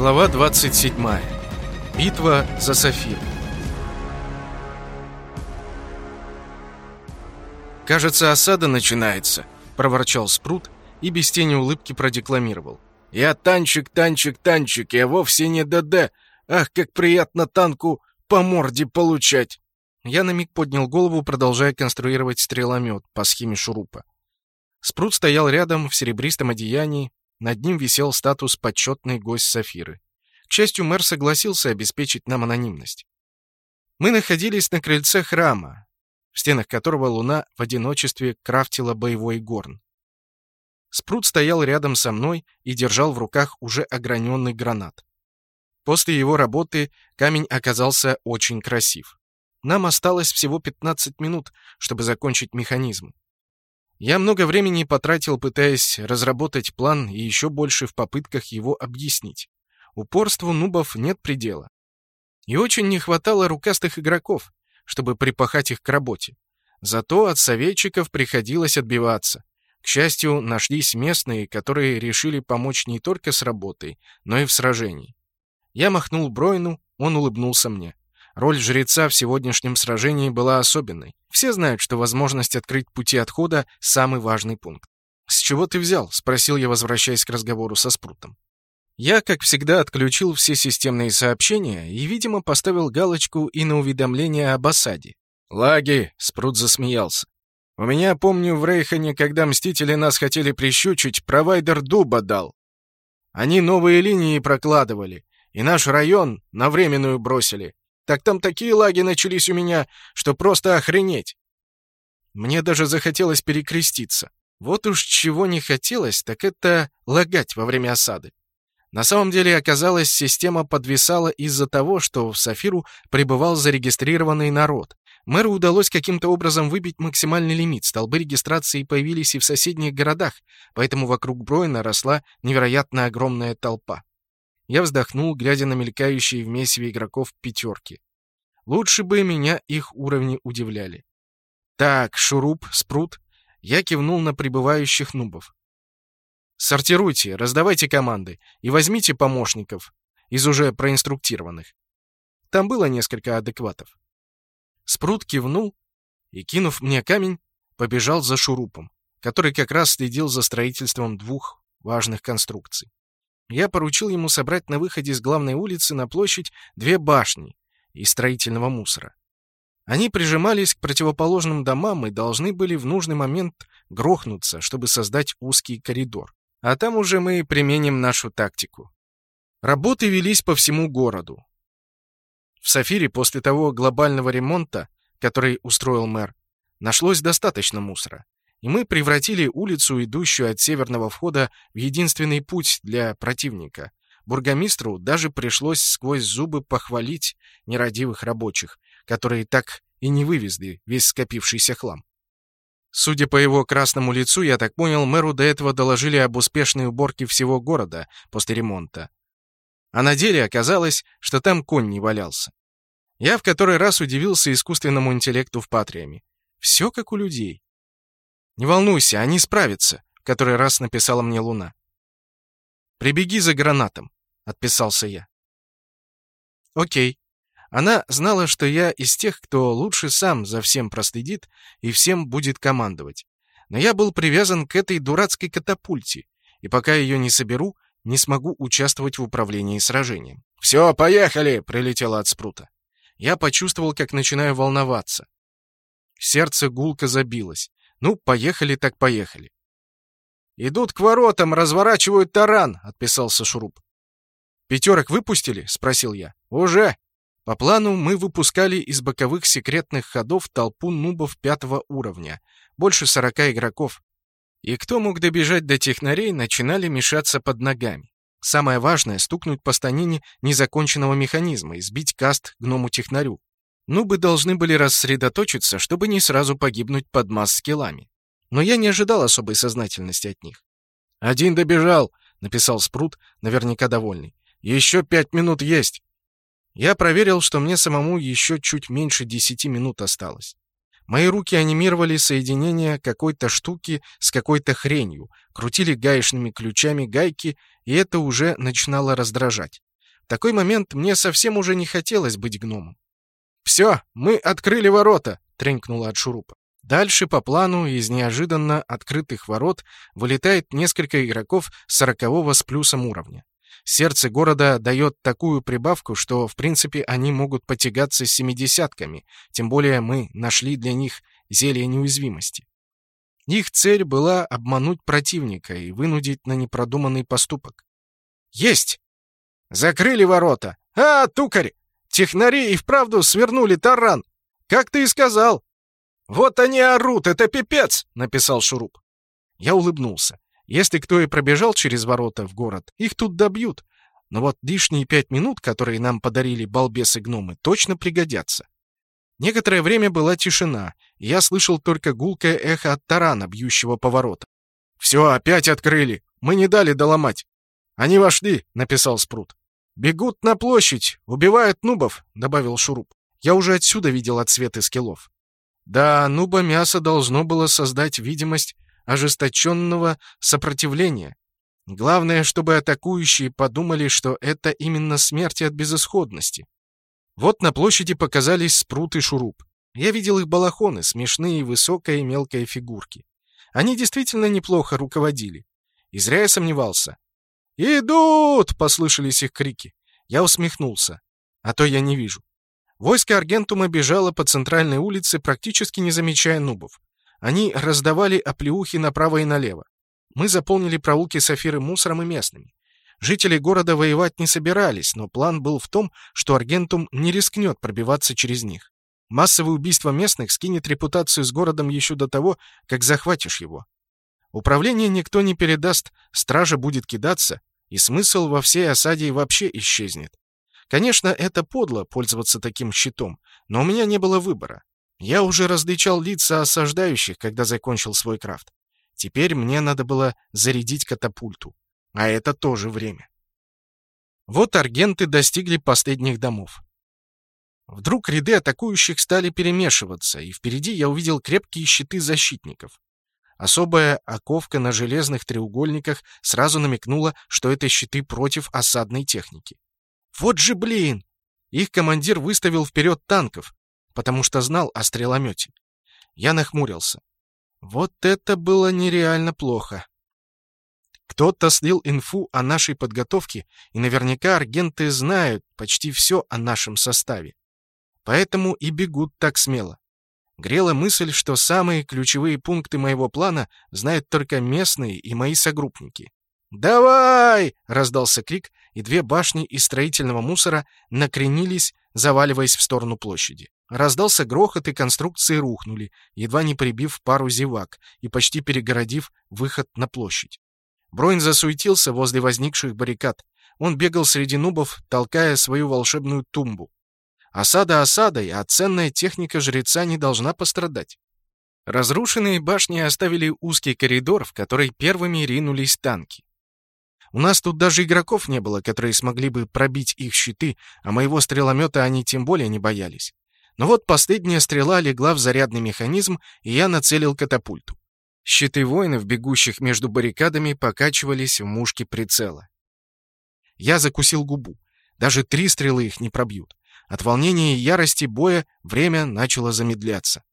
Глава 27. Битва за Сафир. «Кажется, осада начинается», — проворчал Спрут и без тени улыбки продекламировал. «Я танчик, танчик, танчик, я вовсе не ДД. Ах, как приятно танку по морде получать!» Я на миг поднял голову, продолжая конструировать стреломет по схеме шурупа. Спрут стоял рядом в серебристом одеянии, над ним висел статус «Почетный гость Сафиры». К счастью, мэр согласился обеспечить нам анонимность. Мы находились на крыльце храма, в стенах которого луна в одиночестве крафтила боевой горн. Спрут стоял рядом со мной и держал в руках уже ограненный гранат. После его работы камень оказался очень красив. Нам осталось всего 15 минут, чтобы закончить механизм. Я много времени потратил, пытаясь разработать план и еще больше в попытках его объяснить. Упорству нубов нет предела. И очень не хватало рукастых игроков, чтобы припахать их к работе. Зато от советчиков приходилось отбиваться. К счастью, нашлись местные, которые решили помочь не только с работой, но и в сражении. Я махнул Бройну, он улыбнулся мне. Роль жреца в сегодняшнем сражении была особенной. Все знают, что возможность открыть пути отхода — самый важный пункт. «С чего ты взял?» — спросил я, возвращаясь к разговору со Спрутом. Я, как всегда, отключил все системные сообщения и, видимо, поставил галочку и на уведомление об осаде. «Лаги!» — Спрут засмеялся. «У меня, помню, в Рейхане, когда Мстители нас хотели прищучить, провайдер дуба дал. Они новые линии прокладывали, и наш район на временную бросили. Так там такие лаги начались у меня, что просто охренеть. Мне даже захотелось перекреститься. Вот уж чего не хотелось, так это лагать во время осады. На самом деле, оказалось, система подвисала из-за того, что в Сафиру пребывал зарегистрированный народ. Мэру удалось каким-то образом выбить максимальный лимит, столбы регистрации появились и в соседних городах, поэтому вокруг Бройна росла невероятно огромная толпа. Я вздохнул, глядя на мелькающие в месиве игроков пятерки. Лучше бы меня их уровни удивляли. Так, шуруп, спрут. Я кивнул на прибывающих нубов. Сортируйте, раздавайте команды и возьмите помощников из уже проинструктированных. Там было несколько адекватов. Спрут кивнул и, кинув мне камень, побежал за шурупом, который как раз следил за строительством двух важных конструкций. Я поручил ему собрать на выходе с главной улицы на площадь две башни и строительного мусора. Они прижимались к противоположным домам и должны были в нужный момент грохнуться, чтобы создать узкий коридор. А там уже мы применим нашу тактику. Работы велись по всему городу. В Сафире после того глобального ремонта, который устроил мэр, нашлось достаточно мусора и мы превратили улицу, идущую от северного входа, в единственный путь для противника. Бургомистру даже пришлось сквозь зубы похвалить нерадивых рабочих, которые так и не вывезли весь скопившийся хлам. Судя по его красному лицу, я так понял, мэру до этого доложили об успешной уборке всего города после ремонта. А на деле оказалось, что там конь не валялся. Я в который раз удивился искусственному интеллекту в Патриаме. Все как у людей. «Не волнуйся, они справятся», — который раз написала мне Луна. «Прибеги за гранатом», — отписался я. «Окей». Она знала, что я из тех, кто лучше сам за всем проследит и всем будет командовать. Но я был привязан к этой дурацкой катапульте, и пока ее не соберу, не смогу участвовать в управлении сражением. «Все, поехали!» — прилетело от спрута. Я почувствовал, как начинаю волноваться. Сердце гулко забилось. Ну, поехали так поехали. «Идут к воротам, разворачивают таран», — отписался Шуруп. «Пятерок выпустили?» — спросил я. «Уже». По плану мы выпускали из боковых секретных ходов толпу нубов пятого уровня, больше сорока игроков. И кто мог добежать до технарей, начинали мешаться под ногами. Самое важное — стукнуть по станине незаконченного механизма и сбить каст гному-технарю. Нубы должны были рассредоточиться, чтобы не сразу погибнуть под масс-скиллами. Но я не ожидал особой сознательности от них. «Один добежал», — написал Спрут, наверняка довольный. «Еще пять минут есть». Я проверил, что мне самому еще чуть меньше десяти минут осталось. Мои руки анимировали соединение какой-то штуки с какой-то хренью, крутили гаечными ключами гайки, и это уже начинало раздражать. такой момент мне совсем уже не хотелось быть гномом. «Все, мы открыли ворота!» — тренькнуло от шурупа. Дальше по плану из неожиданно открытых ворот вылетает несколько игроков сорокового с плюсом уровня. Сердце города дает такую прибавку, что, в принципе, они могут потягаться с семидесятками, тем более мы нашли для них зелье неуязвимости. Их цель была обмануть противника и вынудить на непродуманный поступок. «Есть! Закрыли ворота! А, тукарь! Технари и вправду свернули таран! Как ты и сказал!» «Вот они орут! Это пипец!» — написал Шуруп. Я улыбнулся. Если кто и пробежал через ворота в город, их тут добьют. Но вот лишние пять минут, которые нам подарили балбесы-гномы, точно пригодятся. Некоторое время была тишина, и я слышал только гулкое эхо от тарана, бьющего по воротам. «Все, опять открыли! Мы не дали доломать!» «Они вошли!» — написал Спрут. «Бегут на площадь! Убивают нубов!» — добавил Шуруп. Я уже отсюда видел отсветы скиллов. Да, нуба мясо должно было создать видимость ожесточенного сопротивления. Главное, чтобы атакующие подумали, что это именно смерть от безысходности. Вот на площади показались спрут и шуруп. Я видел их балахоны, смешные высокая и мелкая фигурки. Они действительно неплохо руководили. И зря я сомневался. «Идут!» — послышались их крики. Я усмехнулся. А то я не вижу. Войско Аргентума бежало по центральной улице, практически не замечая нубов. Они раздавали оплеухи направо и налево. Мы заполнили проулки Сафиры мусором и местными. Жители города воевать не собирались, но план был в том, что Аргентум не рискнет пробиваться через них. Массовое убийство местных скинет репутацию с городом еще до того, как захватишь его. Управление никто не передаст, стража будет кидаться, и смысл во всей осаде вообще исчезнет. Конечно, это подло пользоваться таким щитом, но у меня не было выбора. Я уже различал лица осаждающих, когда закончил свой крафт. Теперь мне надо было зарядить катапульту. А это тоже время. Вот аргенты достигли последних домов. Вдруг ряды атакующих стали перемешиваться, и впереди я увидел крепкие щиты защитников. Особая оковка на железных треугольниках сразу намекнула, что это щиты против осадной техники. Вот же блин! Их командир выставил вперед танков, потому что знал о стреломете. Я нахмурился. Вот это было нереально плохо. Кто-то слил инфу о нашей подготовке, и наверняка аргенты знают почти все о нашем составе. Поэтому и бегут так смело. Грела мысль, что самые ключевые пункты моего плана знают только местные и мои согруппники. «Давай!» — раздался крик, и две башни из строительного мусора накренились, заваливаясь в сторону площади. Раздался грохот, и конструкции рухнули, едва не прибив пару зевак и почти перегородив выход на площадь. Броин засуетился возле возникших баррикад. Он бегал среди нубов, толкая свою волшебную тумбу. Осада осадой, а ценная техника жреца не должна пострадать. Разрушенные башни оставили узкий коридор, в который первыми ринулись танки. У нас тут даже игроков не было, которые смогли бы пробить их щиты, а моего стреломета они тем более не боялись. Но вот последняя стрела легла в зарядный механизм, и я нацелил катапульту. Щиты воинов, бегущих между баррикадами, покачивались в мушке прицела. Я закусил губу. Даже три стрелы их не пробьют. От волнения и ярости боя время начало замедляться.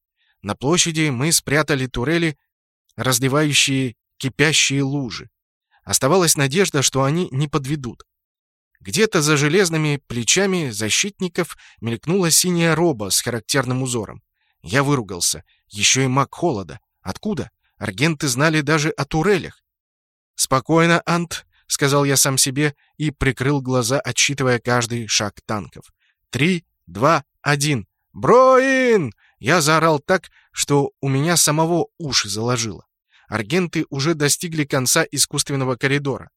На площади мы спрятали турели, разливающие кипящие лужи. Оставалась надежда, что они не подведут. Где-то за железными плечами защитников мелькнула синяя роба с характерным узором. Я выругался. Еще и маг холода. Откуда? Аргенты знали даже о турелях. «Спокойно, Ант», — сказал я сам себе и прикрыл глаза, отсчитывая каждый шаг танков. «Три, два, один. Броин!» Я заорал так, что у меня самого уши заложило. Аргенты уже достигли конца искусственного коридора.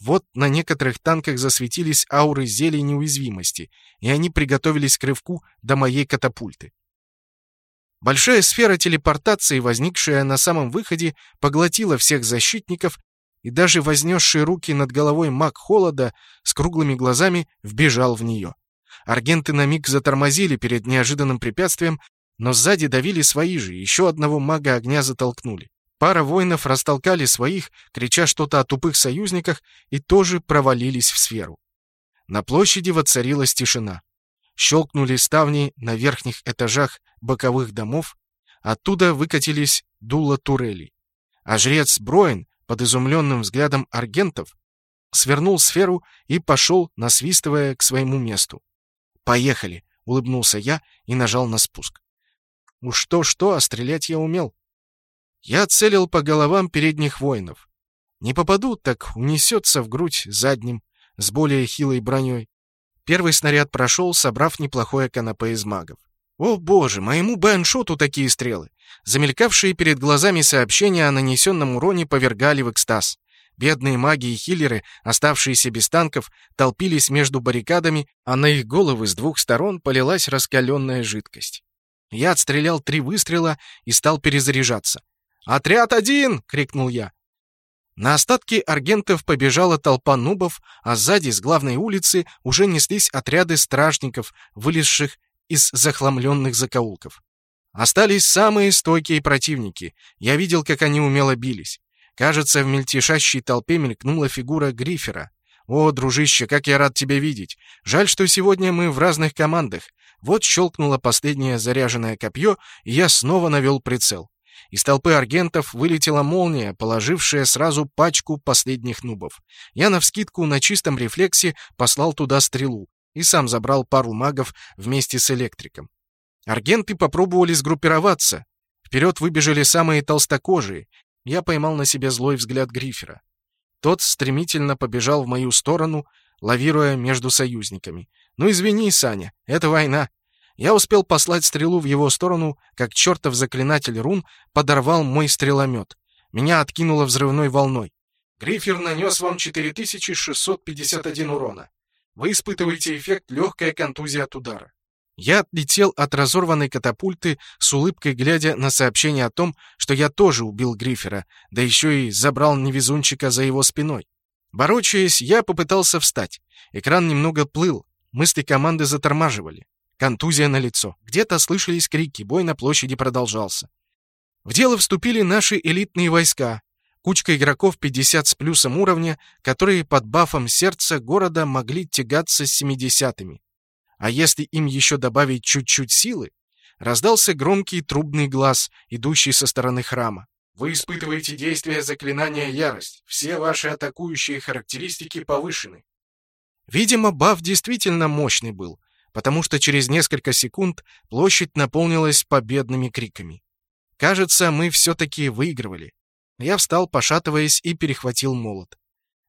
Вот на некоторых танках засветились ауры зелий неуязвимости, и они приготовились к рывку до моей катапульты. Большая сфера телепортации, возникшая на самом выходе, поглотила всех защитников, и даже вознесший руки над головой маг холода с круглыми глазами вбежал в нее. Аргенты на миг затормозили перед неожиданным препятствием, но сзади давили свои же, еще одного мага огня затолкнули. Пара воинов растолкали своих, крича что-то о тупых союзниках, и тоже провалились в сферу. На площади воцарилась тишина. Щелкнули ставни на верхних этажах боковых домов, оттуда выкатились дула турелей. А жрец Броин, под изумленным взглядом аргентов, свернул сферу и пошел, насвистывая к своему месту. «Поехали!» — улыбнулся я и нажал на спуск. Уж что-что, а стрелять я умел. Я целил по головам передних воинов. Не попаду, так унесется в грудь задним, с более хилой броней. Первый снаряд прошел, собрав неплохое канапе из магов. О боже, моему бэншоту такие стрелы! Замелькавшие перед глазами сообщения о нанесенном уроне повергали в экстаз. Бедные маги и хиллеры, оставшиеся без танков, толпились между баррикадами, а на их головы с двух сторон полилась раскаленная жидкость. Я отстрелял три выстрела и стал перезаряжаться. «Отряд один!» — крикнул я. На остатки аргентов побежала толпа нубов, а сзади, с главной улицы, уже неслись отряды стражников, вылезших из захламленных закоулков. Остались самые стойкие противники. Я видел, как они умело бились. Кажется, в мельтешащей толпе мелькнула фигура Грифера. «О, дружище, как я рад тебя видеть! Жаль, что сегодня мы в разных командах. Вот щелкнуло последнее заряженное копье, и я снова навел прицел. Из толпы аргентов вылетела молния, положившая сразу пачку последних нубов. Я навскидку на чистом рефлексе послал туда стрелу и сам забрал пару магов вместе с электриком. Аргенты попробовали сгруппироваться. Вперед выбежали самые толстокожие. Я поймал на себе злой взгляд Грифера. Тот стремительно побежал в мою сторону, лавируя между союзниками. «Ну извини, Саня, это война. Я успел послать стрелу в его сторону, как чертов заклинатель рун подорвал мой стреломет. Меня откинуло взрывной волной. Грифер нанес вам 4651 урона. Вы испытываете эффект легкая контузия от удара. Я отлетел от разорванной катапульты с улыбкой, глядя на сообщение о том, что я тоже убил Грифера, да еще и забрал невезунчика за его спиной. Борочаясь, я попытался встать. Экран немного плыл, мысли команды затормаживали. Контузия на лицо. Где-то слышались крики, бой на площади продолжался. В дело вступили наши элитные войска. Кучка игроков 50 с плюсом уровня, которые под бафом сердца города могли тягаться с 70-ми. А если им еще добавить чуть-чуть силы, раздался громкий трубный глаз, идущий со стороны храма. Вы испытываете действие заклинания Ярость. Все ваши атакующие характеристики повышены. Видимо, баф действительно мощный был, потому что через несколько секунд площадь наполнилась победными криками. Кажется, мы все-таки выигрывали. Я встал, пошатываясь, и перехватил молот.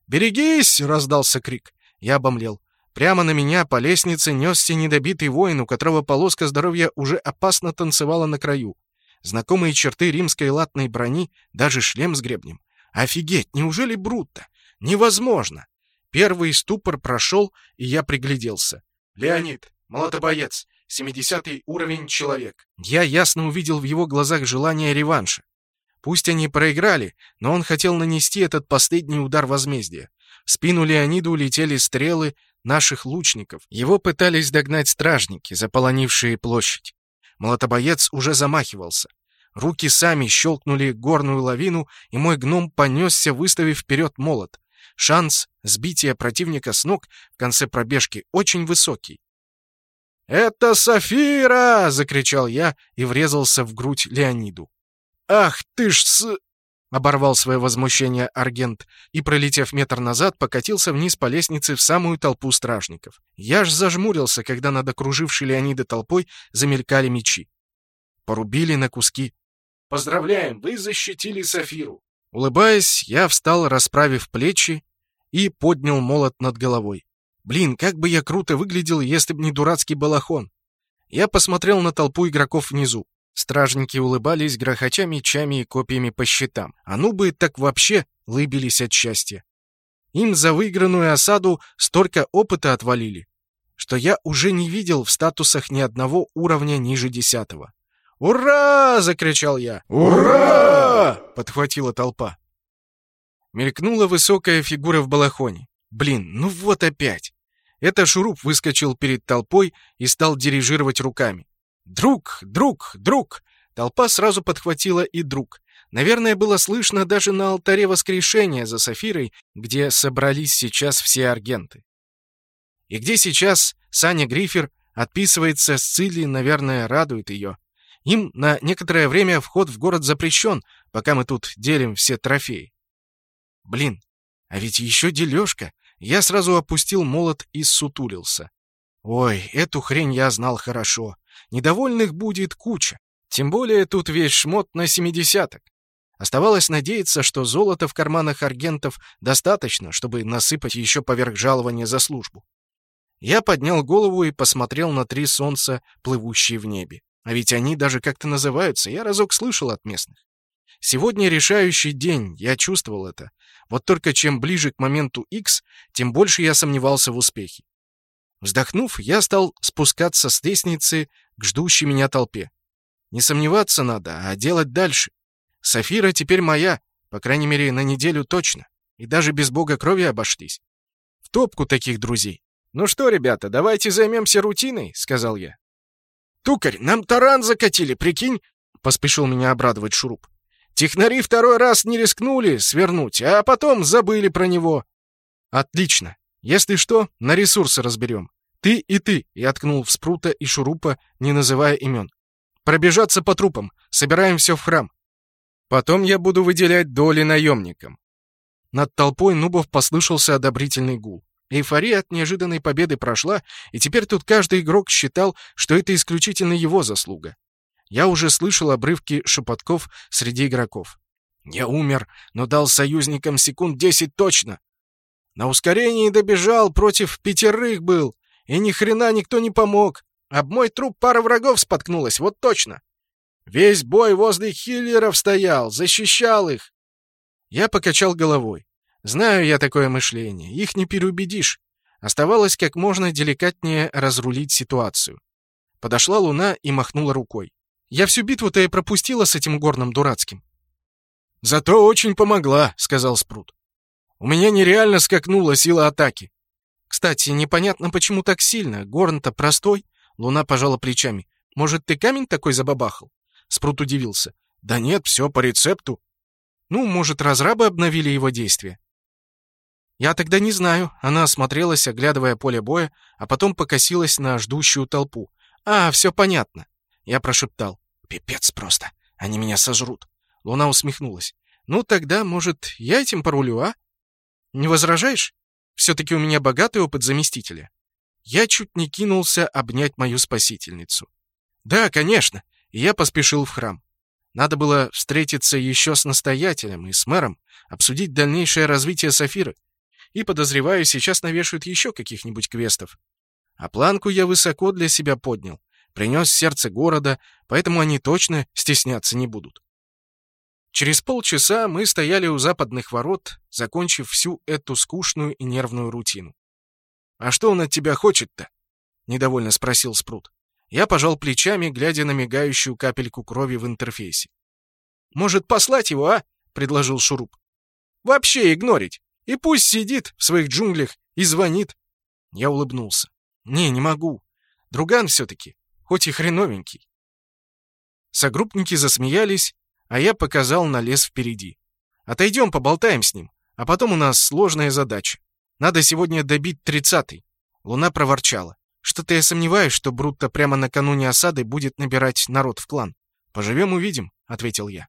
«Берегись!» — раздался крик. Я обомлел. Прямо на меня по лестнице несся недобитый воин, у которого полоска здоровья уже опасно танцевала на краю. Знакомые черты римской латной брони, даже шлем с гребнем. Офигеть, неужели Брутто? Невозможно! Первый ступор прошел, и я пригляделся. «Леонид, Молотобоец. 70 уровень человек. Я ясно увидел в его глазах желание реванша. Пусть они проиграли, но он хотел нанести этот последний удар возмездия. В спину Леониду летели стрелы наших лучников. Его пытались догнать стражники, заполонившие площадь. Молотобоец уже замахивался. Руки сами щелкнули горную лавину, и мой гном понесся, выставив вперед молот. Шанс сбития противника с ног в конце пробежки очень высокий. «Это Сафира!» — закричал я и врезался в грудь Леониду. «Ах ты ж с...» — оборвал свое возмущение Аргент и, пролетев метр назад, покатился вниз по лестнице в самую толпу стражников. Я ж зажмурился, когда над окружившей Леонида толпой замелькали мечи. Порубили на куски. «Поздравляем, вы защитили Сафиру!» Улыбаясь, я встал, расправив плечи, и поднял молот над головой. Блин, как бы я круто выглядел, если б не дурацкий балахон. Я посмотрел на толпу игроков внизу. Стражники улыбались, грохоча мечами и копьями по щитам. А ну бы так вообще лыбились от счастья. Им за выигранную осаду столько опыта отвалили, что я уже не видел в статусах ни одного уровня ниже десятого. «Ура!» — закричал я. «Ура!» — подхватила толпа. Мелькнула высокая фигура в балахоне. Блин, ну вот опять. Это Шуруп выскочил перед толпой и стал дирижировать руками. «Друг! Друг! Друг!» Толпа сразу подхватила и друг. Наверное, было слышно даже на алтаре воскрешения за Сафирой, где собрались сейчас все аргенты. И где сейчас Саня Грифер отписывается с Цилли, наверное, радует ее. Им на некоторое время вход в город запрещен, пока мы тут делим все трофеи. Блин, а ведь еще дележка. Я сразу опустил молот и сутулился. Ой, эту хрень я знал хорошо. Недовольных будет куча. Тем более тут весь шмот на семидесяток. Оставалось надеяться, что золота в карманах аргентов достаточно, чтобы насыпать еще поверх жалования за службу. Я поднял голову и посмотрел на три солнца, плывущие в небе. А ведь они даже как-то называются, я разок слышал от местных. Сегодня решающий день, я чувствовал это. Вот только чем ближе к моменту X, тем больше я сомневался в успехе. Вздохнув, я стал спускаться с лестницы к ждущей меня толпе. Не сомневаться надо, а делать дальше. Сафира теперь моя, по крайней мере, на неделю точно. И даже без бога крови обошлись. В топку таких друзей. «Ну что, ребята, давайте займемся рутиной», — сказал я. «Тукарь, нам таран закатили, прикинь?» — поспешил меня обрадовать Шуруп. «Технари второй раз не рискнули свернуть, а потом забыли про него». «Отлично. Если что, на ресурсы разберем. Ты и ты», — я ткнул в Спрута и Шурупа, не называя имен. «Пробежаться по трупам. Собираем все в храм. Потом я буду выделять доли наемникам». Над толпой нубов послышался одобрительный гул. Эйфория от неожиданной победы прошла, и теперь тут каждый игрок считал, что это исключительно его заслуга. Я уже слышал обрывки шепотков среди игроков. «Я умер, но дал союзникам секунд десять точно. На ускорении добежал, против пятерых был, и ни хрена никто не помог. Об мой труп пара врагов споткнулась, вот точно. Весь бой возле хиллеров стоял, защищал их». Я покачал головой. Знаю я такое мышление, их не переубедишь. Оставалось как можно деликатнее разрулить ситуацию. Подошла луна и махнула рукой. Я всю битву-то и пропустила с этим горным дурацким. «Зато очень помогла», — сказал Спрут. «У меня нереально скакнула сила атаки». «Кстати, непонятно, почему так сильно. Горн-то простой». Луна пожала плечами. «Может, ты камень такой забабахал?» Спрут удивился. «Да нет, все по рецепту». «Ну, может, разрабы обновили его действие?» «Я тогда не знаю». Она осмотрелась, оглядывая поле боя, а потом покосилась на ждущую толпу. «А, все понятно». Я прошептал. «Пипец просто. Они меня сожрут». Луна усмехнулась. «Ну, тогда, может, я этим порулю, а? Не возражаешь? Все-таки у меня богатый опыт заместителя». Я чуть не кинулся обнять мою спасительницу. «Да, конечно!» И я поспешил в храм. Надо было встретиться еще с настоятелем и с мэром, обсудить дальнейшее развитие Сафиры и, подозреваю, сейчас навешают еще каких-нибудь квестов. А планку я высоко для себя поднял, принес сердце города, поэтому они точно стесняться не будут. Через полчаса мы стояли у западных ворот, закончив всю эту скучную и нервную рутину. «А что он от тебя хочет-то?» — недовольно спросил Спрут. Я пожал плечами, глядя на мигающую капельку крови в интерфейсе. «Может, послать его, а?» — предложил Шуруп. «Вообще игнорить. И пусть сидит в своих джунглях и звонит. Я улыбнулся. Не, не могу. Друган все-таки, хоть и хреновенький. Согруппники засмеялись, а я показал на лес впереди. Отойдем, поболтаем с ним, а потом у нас сложная задача. Надо сегодня добить тридцатый. Луна проворчала. Что-то я сомневаюсь, что Брутто прямо накануне осады будет набирать народ в клан. Поживем — увидим, — ответил я.